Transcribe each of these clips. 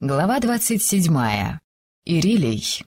Глава двадцать седьмая. Ирилей.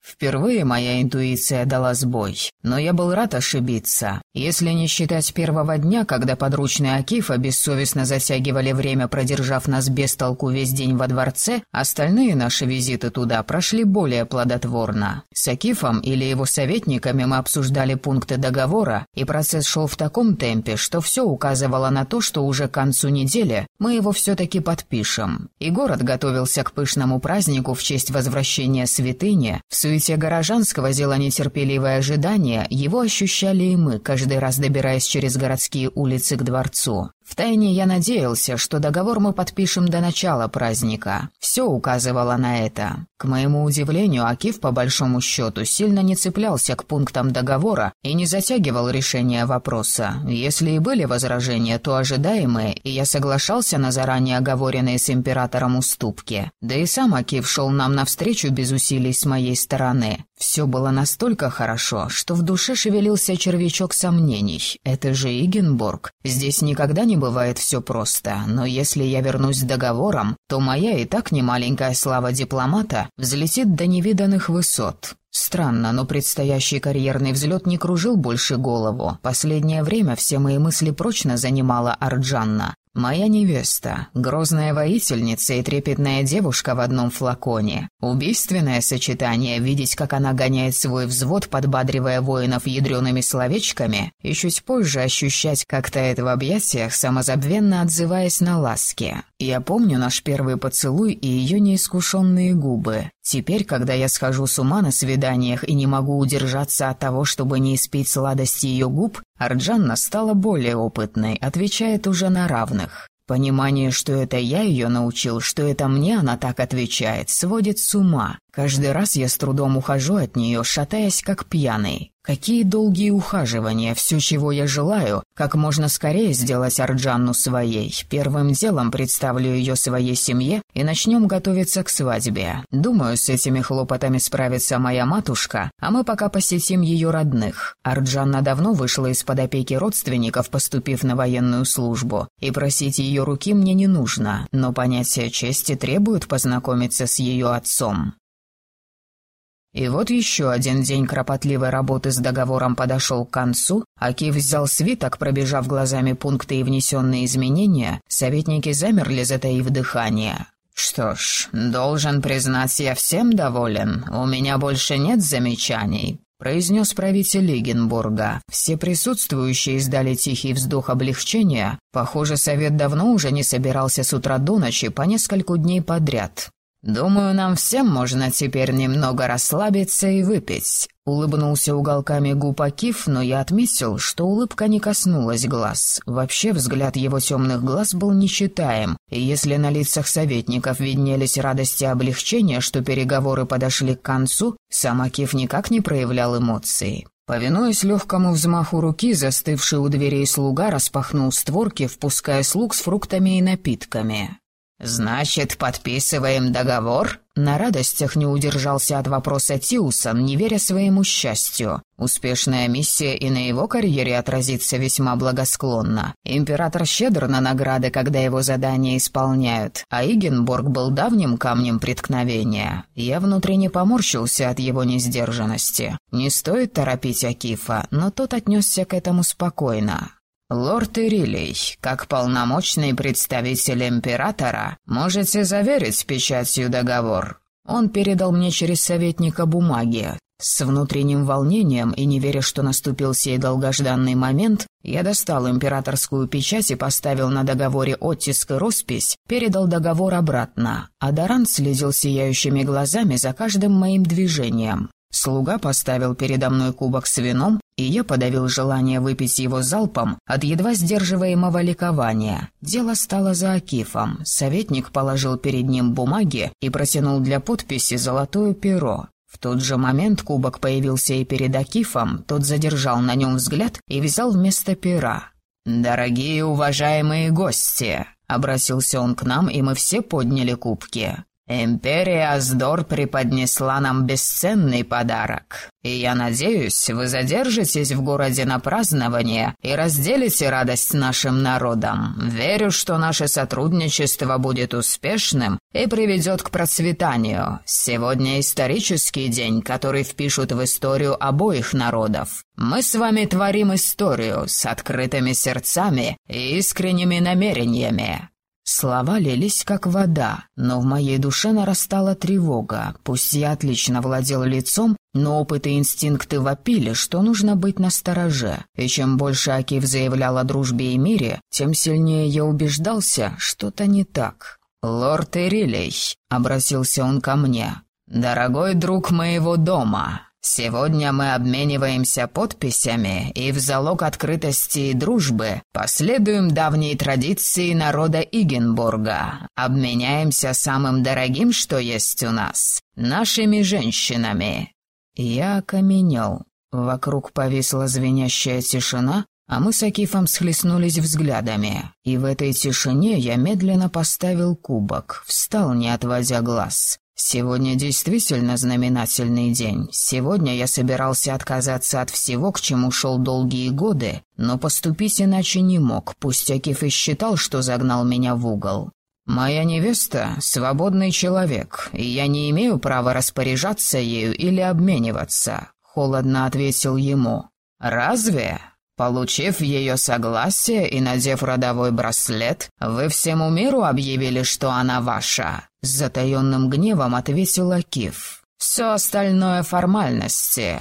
Впервые моя интуиция дала сбой, но я был рад ошибиться. Если не считать первого дня, когда подручные Акифа бессовестно затягивали время, продержав нас без толку весь день во дворце, остальные наши визиты туда прошли более плодотворно. С Акифом или его советниками мы обсуждали пункты договора, и процесс шел в таком темпе, что все указывало на то, что уже к концу недели мы его все-таки подпишем. И город готовился к пышному празднику в честь возвращения святыни в суете горожан сквозило нетерпеливое ожидание, его ощущали и мы, каждый раз добираясь через городские улицы к дворцу. Втайне я надеялся, что договор мы подпишем до начала праздника. Все указывало на это. К моему удивлению, Акиф, по большому счету, сильно не цеплялся к пунктам договора и не затягивал решение вопроса. Если и были возражения, то ожидаемые, и я соглашался на заранее оговоренные с императором уступки. Да и сам Акиф шел нам навстречу без усилий с моей стороны. Все было настолько хорошо, что в душе шевелился червячок сомнений. Это же Игенбург. Здесь никогда не бывает все просто, но если я вернусь с договором, то моя и так немаленькая слава дипломата взлетит до невиданных высот. Странно, но предстоящий карьерный взлет не кружил больше голову. Последнее время все мои мысли прочно занимала Арджанна. Моя невеста, грозная воительница и трепетная девушка в одном флаконе. Убийственное сочетание видеть, как она гоняет свой взвод, подбадривая воинов ядреными словечками, и чуть позже ощущать, как тает в объятиях, самозабвенно отзываясь на ласки. Я помню наш первый поцелуй и ее неискушенные губы. Теперь, когда я схожу с ума на свиданиях и не могу удержаться от того, чтобы не испить сладости ее губ, Арджанна стала более опытной, отвечает уже на равных. Понимание, что это я ее научил, что это мне она так отвечает, сводит с ума. Каждый раз я с трудом ухожу от нее, шатаясь как пьяный. Какие долгие ухаживания, все, чего я желаю, как можно скорее сделать Арджанну своей. Первым делом представлю ее своей семье и начнем готовиться к свадьбе. Думаю, с этими хлопотами справится моя матушка, а мы пока посетим ее родных. Арджанна давно вышла из-под опеки родственников, поступив на военную службу, и просить ее руки мне не нужно, но понятие чести требует познакомиться с ее отцом. И вот еще один день кропотливой работы с договором подошел к концу, а Киев взял свиток, пробежав глазами пункты и внесенные изменения, советники замерли, затаив дыхание. «Что ж, должен признать, я всем доволен, у меня больше нет замечаний», — произнес правитель Лигенбурга. Все присутствующие издали тихий вздох облегчения. Похоже, совет давно уже не собирался с утра до ночи по нескольку дней подряд. «Думаю, нам всем можно теперь немного расслабиться и выпить», — улыбнулся уголками губ Акиф, но я отметил, что улыбка не коснулась глаз. Вообще взгляд его темных глаз был нечитаем, и если на лицах советников виднелись радости и облегчения, что переговоры подошли к концу, сам Акиф никак не проявлял эмоций. Повинуясь легкому взмаху руки, застывший у дверей слуга распахнул створки, впуская слуг с фруктами и напитками. «Значит, подписываем договор?» На радостях не удержался от вопроса Тиусон, не веря своему счастью. Успешная миссия и на его карьере отразится весьма благосклонно. Император щедр на награды, когда его задания исполняют, а Игенборг был давним камнем преткновения. Я внутренне поморщился от его несдержанности. Не стоит торопить Акифа, но тот отнесся к этому спокойно. «Лорд Ирилей, как полномочный представитель императора, можете заверить печатью договор». Он передал мне через советника бумаги. С внутренним волнением и не веря, что наступил сей долгожданный момент, я достал императорскую печать и поставил на договоре оттиск и роспись, передал договор обратно, а Даран следил сияющими глазами за каждым моим движением. Слуга поставил передо мной кубок с вином, и я подавил желание выпить его залпом от едва сдерживаемого ликования. Дело стало за Акифом. Советник положил перед ним бумаги и протянул для подписи золотое перо. В тот же момент кубок появился и перед Акифом, тот задержал на нем взгляд и взял вместо пера. «Дорогие уважаемые гости!» — обратился он к нам, и мы все подняли кубки. Империя Аздор преподнесла нам бесценный подарок, и я надеюсь, вы задержитесь в городе на празднование и разделите радость нашим народом. Верю, что наше сотрудничество будет успешным и приведет к процветанию. Сегодня исторический день, который впишут в историю обоих народов. Мы с вами творим историю с открытыми сердцами и искренними намерениями. Слова лились как вода, но в моей душе нарастала тревога. Пусть я отлично владел лицом, но опыт и инстинкты вопили, что нужно быть настороже. И чем больше Акив заявлял о дружбе и мире, тем сильнее я убеждался, что-то не так. «Лорд Ирилей», — обратился он ко мне, — «дорогой друг моего дома, Сегодня мы обмениваемся подписями и в залог открытости и дружбы последуем давней традиции народа Игенбурга. Обменяемся самым дорогим, что есть у нас — нашими женщинами». Я окаменел. Вокруг повисла звенящая тишина, а мы с Акифом схлестнулись взглядами. И в этой тишине я медленно поставил кубок, встал, не отводя глаз. Сегодня действительно знаменательный день. Сегодня я собирался отказаться от всего, к чему шел долгие годы, но поступить иначе не мог, пусть Акиф и считал, что загнал меня в угол. «Моя невеста — свободный человек, и я не имею права распоряжаться ею или обмениваться», — холодно ответил ему. «Разве?» Получив ее согласие и надев родовой браслет, вы всему миру объявили, что она ваша. С затаенным гневом ответил Акиф. Все остальное формальности.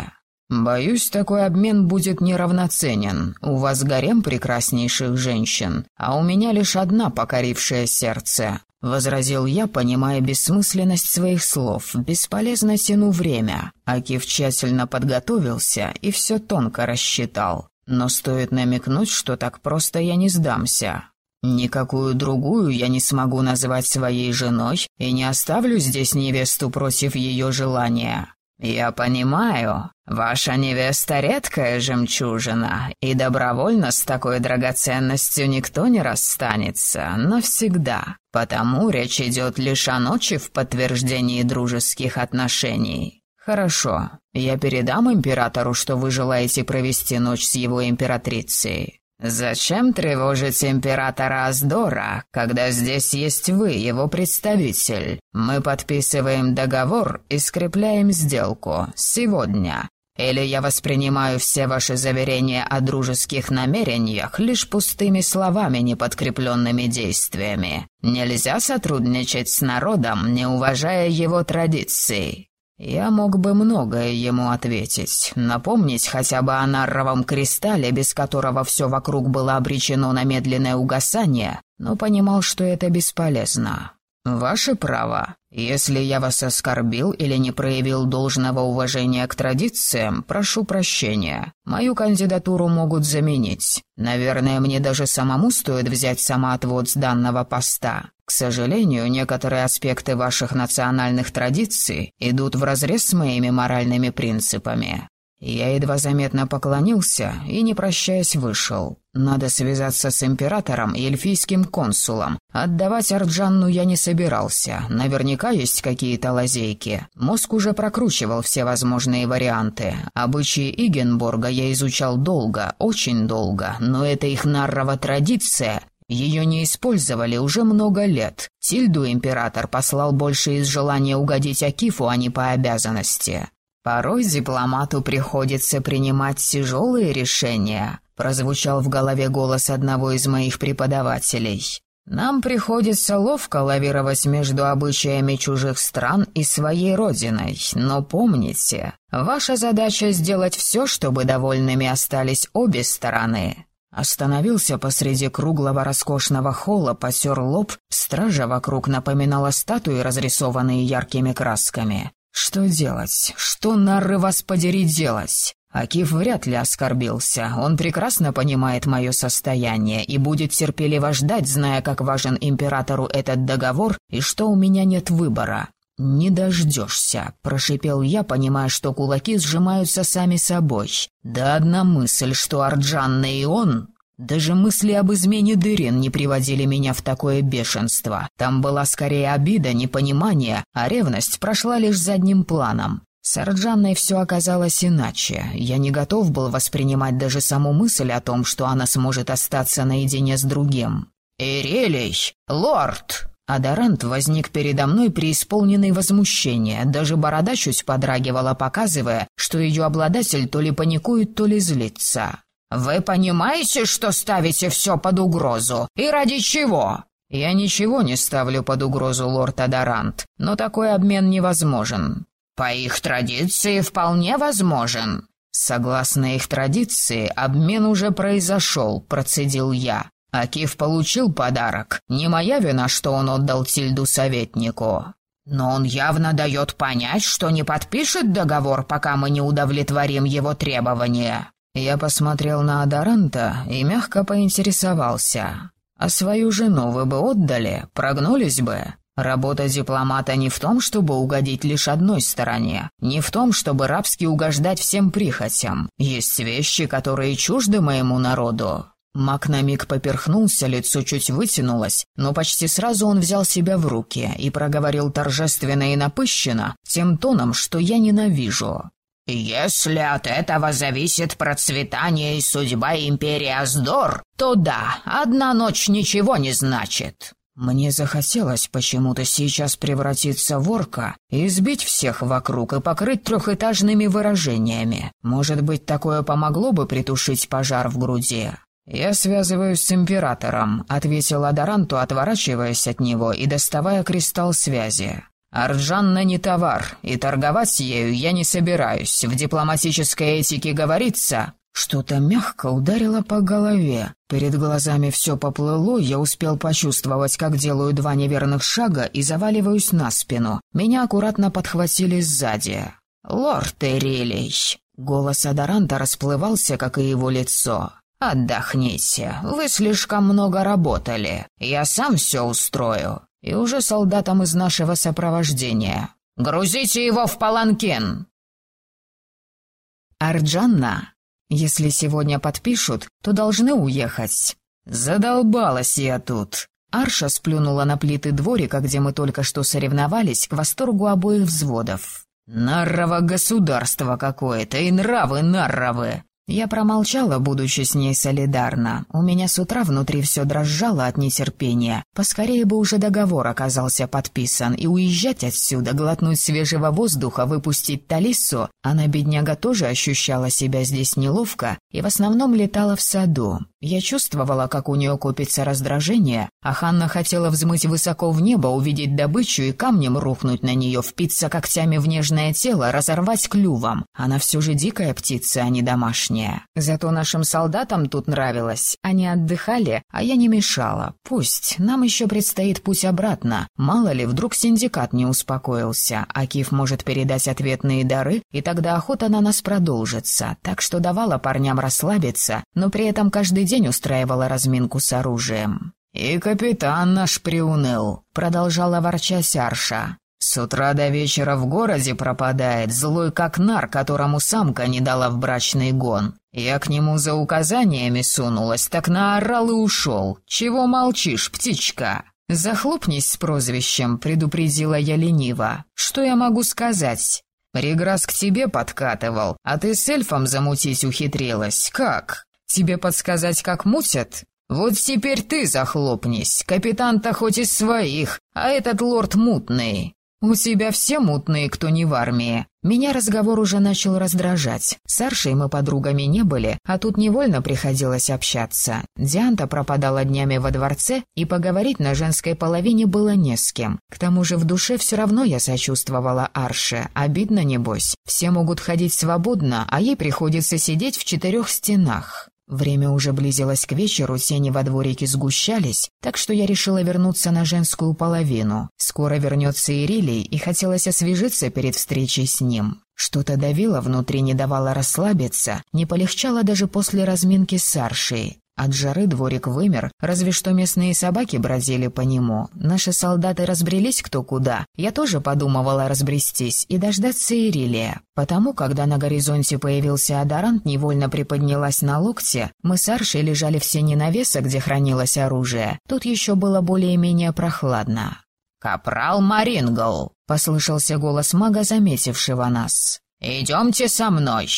Боюсь, такой обмен будет неравноценен. У вас гарем прекраснейших женщин, а у меня лишь одна покорившая сердце. — возразил я, понимая бессмысленность своих слов. «Бесполезно тяну время». Акив тщательно подготовился и все тонко рассчитал. Но стоит намекнуть, что так просто я не сдамся. Никакую другую я не смогу назвать своей женой и не оставлю здесь невесту против ее желания. Я понимаю, ваша невеста редкая жемчужина, и добровольно с такой драгоценностью никто не расстанется, навсегда. Потому речь идет лишь о ночи в подтверждении дружеских отношений. «Хорошо. Я передам императору, что вы желаете провести ночь с его императрицей. Зачем тревожить императора Аздора, когда здесь есть вы, его представитель? Мы подписываем договор и скрепляем сделку. Сегодня. Или я воспринимаю все ваши заверения о дружеских намерениях лишь пустыми словами, не подкрепленными действиями. Нельзя сотрудничать с народом, не уважая его традиций. Я мог бы многое ему ответить, напомнить хотя бы о нарровом кристалле, без которого все вокруг было обречено на медленное угасание, но понимал, что это бесполезно. «Ваше право. Если я вас оскорбил или не проявил должного уважения к традициям, прошу прощения. Мою кандидатуру могут заменить. Наверное, мне даже самому стоит взять самоотвод с данного поста. К сожалению, некоторые аспекты ваших национальных традиций идут вразрез с моими моральными принципами. Я едва заметно поклонился и, не прощаясь, вышел. Надо связаться с императором и эльфийским консулом. Отдавать Арджанну я не собирался. Наверняка есть какие-то лазейки. Мозг уже прокручивал все возможные варианты. Обычаи Игенборга я изучал долго, очень долго, но это их наррова традиция. Ее не использовали уже много лет. Тильду император послал больше из желания угодить Акифу, а не по обязанности. Порой дипломату приходится принимать тяжелые решения, прозвучал в голове голос одного из моих преподавателей. Нам приходится ловко лавировать между обычаями чужих стран и своей родиной, но помните, ваша задача сделать все, чтобы довольными остались обе стороны. Остановился посреди круглого роскошного холла, потер лоб, стража вокруг напоминала статуи, разрисованные яркими красками. Что делать? Что, нары вас подери, делать? Акиф вряд ли оскорбился. Он прекрасно понимает мое состояние и будет терпеливо ждать, зная, как важен императору этот договор и что у меня нет выбора. «Не дождешься», — прошипел я, понимая, что кулаки сжимаются сами собой. «Да одна мысль, что Арджанна и он Даже мысли об измене Дырин не приводили меня в такое бешенство. Там была скорее обида, непонимание, а ревность прошла лишь задним планом. С Арджанной все оказалось иначе. Я не готов был воспринимать даже саму мысль о том, что она сможет остаться наедине с другим. «Ирелий! Лорд!» Адарант возник передо мной преисполненный возмущения, даже борода чуть подрагивала, показывая, что ее обладатель то ли паникует, то ли злится. «Вы понимаете, что ставите все под угрозу? И ради чего?» «Я ничего не ставлю под угрозу, лорд Адарант, но такой обмен невозможен». «По их традиции вполне возможен». «Согласно их традиции, обмен уже произошел», — процедил я. Акиф получил подарок. Не моя вина, что он отдал Тильду советнику. Но он явно дает понять, что не подпишет договор, пока мы не удовлетворим его требования. Я посмотрел на Адаранта и мягко поинтересовался. «А свою жену вы бы отдали? Прогнулись бы?» Работа дипломата не в том, чтобы угодить лишь одной стороне, не в том, чтобы рабски угождать всем прихотям. Есть вещи, которые чужды моему народу. Мак на миг поперхнулся, лицо чуть вытянулось, но почти сразу он взял себя в руки и проговорил торжественно и напыщенно, тем тоном, что я ненавижу. «Если от этого зависит процветание и судьба империи Аздор, то да, одна ночь ничего не значит». Мне захотелось почему-то сейчас превратиться в орка избить всех вокруг и покрыть трехэтажными выражениями. Может быть, такое помогло бы притушить пожар в груди. «Я связываюсь с императором», — ответил Адоранту, отворачиваясь от него и доставая кристалл связи. «Арджанна не товар, и торговать ею я не собираюсь. В дипломатической этике говорится...» Что-то мягко ударило по голове. Перед глазами все поплыло, я успел почувствовать, как делаю два неверных шага и заваливаюсь на спину. Меня аккуратно подхватили сзади. «Лорд Эрилич!» Голос Адоранта расплывался, как и его лицо. «Отдохните, вы слишком много работали. Я сам все устрою. И уже солдатам из нашего сопровождения. Грузите его в паланкин!» Арджанна, если сегодня подпишут, то должны уехать. Задолбалась я тут. Арша сплюнула на плиты дворика, где мы только что соревновались, к восторгу обоих взводов. «Наррово государство какое-то, и нравы нарровы! Я промолчала, будучи с ней солидарна. У меня с утра внутри все дрожало от нетерпения. Поскорее бы уже договор оказался подписан, и уезжать отсюда, глотнуть свежего воздуха, выпустить Талису. Она, бедняга, тоже ощущала себя здесь неловко и в основном летала в саду. Я чувствовала, как у нее копится раздражение, а Ханна хотела взмыть высоко в небо, увидеть добычу и камнем рухнуть на нее, впиться когтями в нежное тело, разорвать клювом. Она все же дикая птица, а не домашняя. Зато нашим солдатам тут нравилось. Они отдыхали, а я не мешала. Пусть, нам еще предстоит путь обратно. Мало ли, вдруг синдикат не успокоился, а Киф может передать ответные дары, и тогда охота на нас продолжится. Так что давала парням расслабиться, но при этом каждый день устраивала разминку с оружием. «И капитан наш приуныл», — продолжала ворчать Арша. «С утра до вечера в городе пропадает, злой как нар, которому самка не дала в брачный гон. Я к нему за указаниями сунулась, так наорал и ушел. Чего молчишь, птичка?» «Захлопнись с прозвищем», — предупредила я лениво. «Что я могу сказать?» «Реграс к тебе подкатывал, а ты с эльфом замутить ухитрилась. Как?» Тебе подсказать, как мутят? Вот теперь ты захлопнись. Капитан-то хоть из своих, а этот лорд мутный. У тебя все мутные, кто не в армии. Меня разговор уже начал раздражать. С Аршей мы подругами не были, а тут невольно приходилось общаться. Дианта пропадала днями во дворце, и поговорить на женской половине было не с кем. К тому же в душе все равно я сочувствовала Арше. Обидно, небось. Все могут ходить свободно, а ей приходится сидеть в четырех стенах. Время уже близилось к вечеру, тени во дворике сгущались, так что я решила вернуться на женскую половину. Скоро вернется Ирилий, и хотелось освежиться перед встречей с ним. Что-то давило внутри, не давало расслабиться, не полегчало даже после разминки с Аршей. От жары дворик вымер, разве что местные собаки бродили по нему. Наши солдаты разбрелись кто куда. Я тоже подумывала разбрестись и дождаться Ирилия. Потому, когда на горизонте появился Адарант, невольно приподнялась на локте. Мы с Аршей лежали в сене навеса, где хранилось оружие. Тут еще было более-менее прохладно. «Капрал Марингл!» — послышался голос мага, заметившего нас. «Идемте со мной!»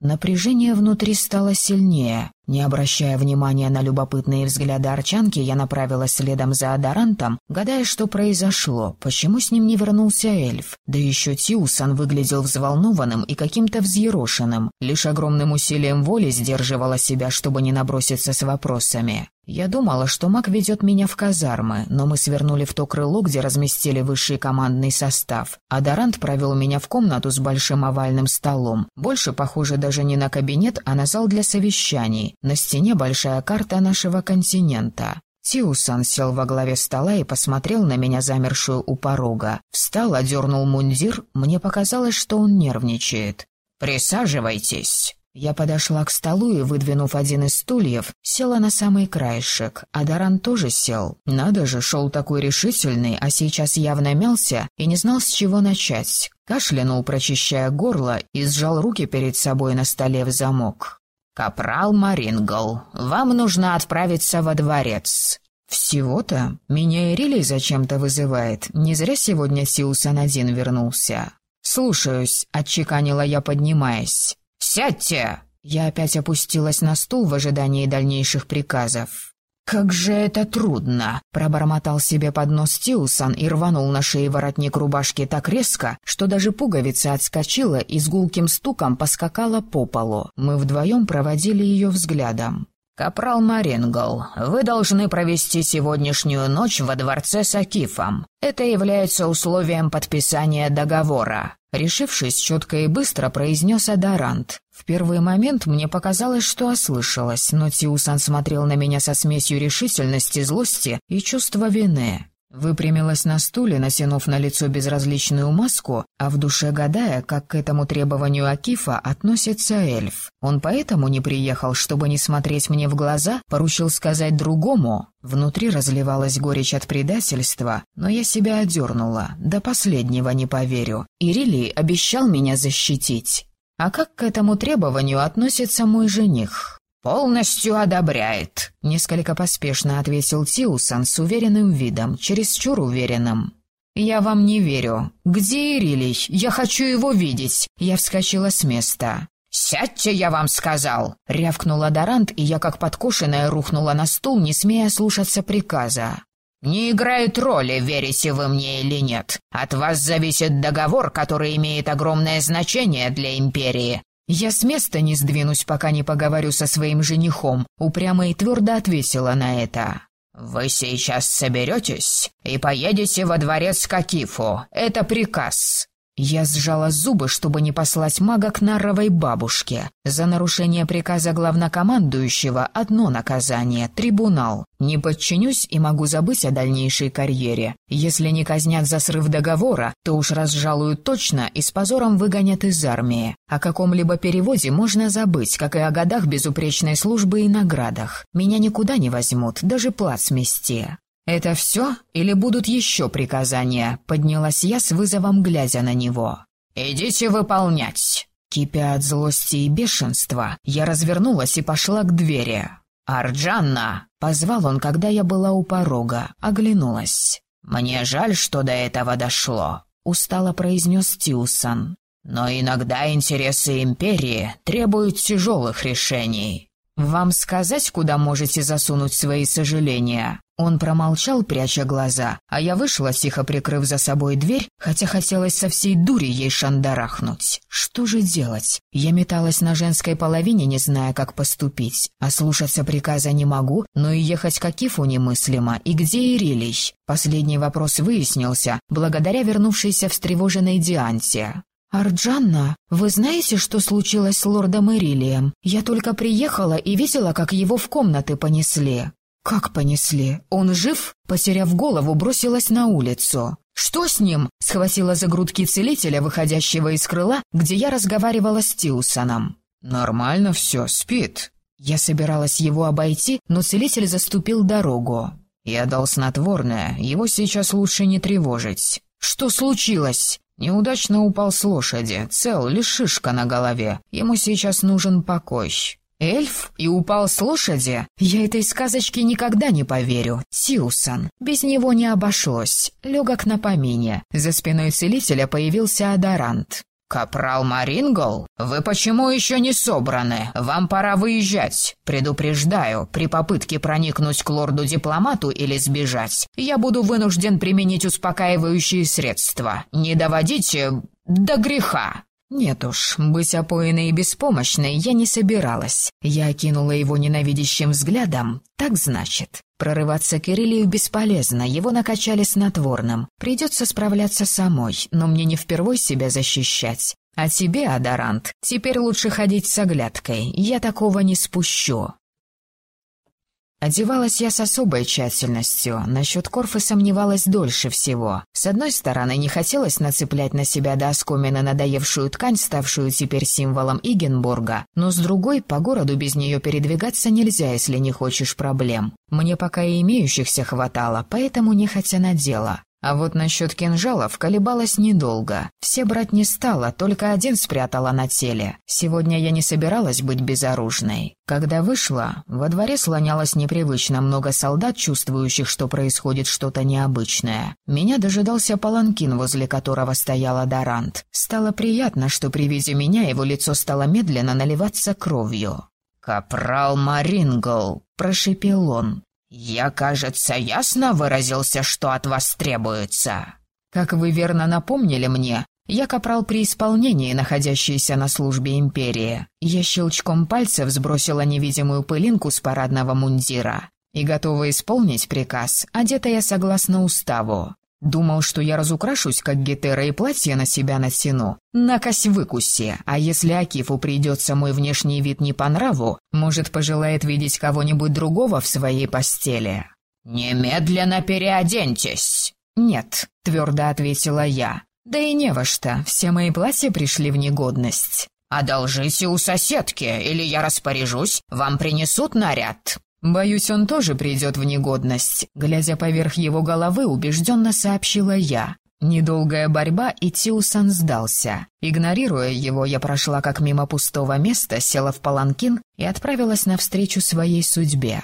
Напряжение внутри стало сильнее. Не обращая внимания на любопытные взгляды Арчанки, я направилась следом за Адарантом, гадая, что произошло, почему с ним не вернулся эльф. Да еще Тиусан выглядел взволнованным и каким-то взъерошенным, лишь огромным усилием воли сдерживала себя, чтобы не наброситься с вопросами. Я думала, что маг ведет меня в казармы, но мы свернули в то крыло, где разместили высший командный состав. А провел меня в комнату с большим овальным столом. Больше похоже даже не на кабинет, а на зал для совещаний. На стене большая карта нашего континента. Тиусан сел во главе стола и посмотрел на меня, замершую у порога. Встал, одернул мундир, мне показалось, что он нервничает. «Присаживайтесь». Я подошла к столу и, выдвинув один из стульев, села на самый краешек, а Даран тоже сел. Надо же, шел такой решительный, а сейчас явно мялся и не знал, с чего начать. Кашлянул, прочищая горло, и сжал руки перед собой на столе в замок. «Капрал Марингл, вам нужно отправиться во дворец». «Всего-то? Меня Ирилей зачем-то вызывает. Не зря сегодня Сиусан один вернулся». «Слушаюсь», — отчеканила я, поднимаясь. «Сядьте!» Я опять опустилась на стул в ожидании дальнейших приказов. «Как же это трудно!» — пробормотал себе под нос Тиусан и рванул на шее воротник рубашки так резко, что даже пуговица отскочила и с гулким стуком поскакала по полу. Мы вдвоем проводили ее взглядом. «Капрал Марингл, вы должны провести сегодняшнюю ночь во дворце с Акифом. Это является условием подписания договора». Решившись, четко и быстро произнес Адарант. В первый момент мне показалось, что ослышалась, но Тиусан смотрел на меня со смесью решительности, злости и чувства вины. Выпрямилась на стуле, натянув на лицо безразличную маску, а в душе гадая, как к этому требованию Акифа относится эльф. Он поэтому не приехал, чтобы не смотреть мне в глаза, поручил сказать другому. Внутри разливалась горечь от предательства, но я себя одернула, до последнего не поверю. Ирилий обещал меня защитить. А как к этому требованию относится мой жених? «Полностью одобряет», — несколько поспешно ответил Тиусан с уверенным видом, чересчур уверенным. «Я вам не верю. Где Ирилий? Я хочу его видеть!» Я вскочила с места. «Сядьте, я вам сказал!» — рявкнула Дорант, и я, как подкошенная, рухнула на стул, не смея слушаться приказа. «Не играет роли, верите вы мне или нет. От вас зависит договор, который имеет огромное значение для Империи. «Я с места не сдвинусь, пока не поговорю со своим женихом», упрямо и твердо ответила на это. «Вы сейчас соберетесь и поедете во дворец Катифу. Это приказ. Я сжала зубы, чтобы не послать мага к Нарровой бабушке. За нарушение приказа главнокомандующего одно наказание — трибунал. Не подчинюсь и могу забыть о дальнейшей карьере. Если не казнят за срыв договора, то уж разжалуют точно и с позором выгонят из армии. О каком-либо переводе можно забыть, как и о годах безупречной службы и наградах. Меня никуда не возьмут, даже плат смести. «Это все? Или будут еще приказания?» — поднялась я с вызовом, глядя на него. «Идите выполнять!» Кипя от злости и бешенства, я развернулась и пошла к двери. «Арджанна!» — позвал он, когда я была у порога, оглянулась. «Мне жаль, что до этого дошло», — устало произнес Тиусан. «Но иногда интересы Империи требуют тяжелых решений. Вам сказать, куда можете засунуть свои сожаления?» Он промолчал, пряча глаза, а я вышла, тихо прикрыв за собой дверь, хотя хотелось со всей дури ей шандарахнуть. Что же делать? Я металась на женской половине, не зная, как поступить. А слушаться приказа не могу, но и ехать к Акифу немыслимо. И где Ирилий? Последний вопрос выяснился, благодаря вернувшейся встревоженной Дианте. «Арджанна, вы знаете, что случилось с лордом Ирилием? Я только приехала и видела, как его в комнаты понесли». «Как понесли? Он жив?» Потеряв голову, бросилась на улицу. «Что с ним?» — схватила за грудки целителя, выходящего из крыла, где я разговаривала с Тиусоном. «Нормально все, спит». Я собиралась его обойти, но целитель заступил дорогу. Я дал снотворное, его сейчас лучше не тревожить. Что случилось? Неудачно упал с лошади, цел, лишь шишка на голове. Ему сейчас нужен покой. Эльф и упал с лошади? Я этой сказочке никогда не поверю. Сьюсан. Без него не обошлось. Легок на помине. За спиной целителя появился Адарант. «Капрал Марингол, вы почему еще не собраны? Вам пора выезжать. Предупреждаю, при попытке проникнуть к лорду-дипломату или сбежать, я буду вынужден применить успокаивающие средства. Не доводите до греха». Нет уж, быть опоенной и беспомощной я не собиралась. Я окинула его ненавидящим взглядом. Так значит. Прорываться к Ирилию бесполезно, его накачали снотворным. Придется справляться самой, но мне не впервой себя защищать. А тебе, Адарант, теперь лучше ходить с оглядкой, я такого не спущу. Одевалась я с особой тщательностью, насчет Корфы сомневалась дольше всего. С одной стороны, не хотелось нацеплять на себя до оскомина надоевшую ткань, ставшую теперь символом Игенбурга, но с другой, по городу без нее передвигаться нельзя, если не хочешь проблем. Мне пока и имеющихся хватало, поэтому нехотя надела. А вот насчет кинжалов колебалась недолго. Все брать не стала, только один спрятала на теле. Сегодня я не собиралась быть безоружной. Когда вышла, во дворе слонялось непривычно много солдат, чувствующих, что происходит что-то необычное. Меня дожидался паланкин, возле которого стояла Дарант. Стало приятно, что при виде меня его лицо стало медленно наливаться кровью. «Капрал Марингл», — прошипел он. «Я, кажется, ясно выразился, что от вас требуется». «Как вы верно напомнили мне, я капрал при исполнении, находящийся на службе империи. Я щелчком пальцев сбросила невидимую пылинку с парадного мундира и готова исполнить приказ, одетая согласно уставу. Думал, что я разукрашусь, как Гетера, и платье на себя натяну. Накось выкуси, а если Акифу придется мой внешний вид не по нраву, может, пожелает видеть кого-нибудь другого в своей постели. «Немедленно переоденьтесь!» «Нет», — твердо ответила я. «Да и не во что, все мои платья пришли в негодность». «Одолжите у соседки, или я распоряжусь, вам принесут наряд». «Боюсь, он тоже придет в негодность», — глядя поверх его головы, убежденно сообщила я. Недолгая борьба, и Тиусан сдался. Игнорируя его, я прошла как мимо пустого места, села в паланкин и отправилась навстречу своей судьбе.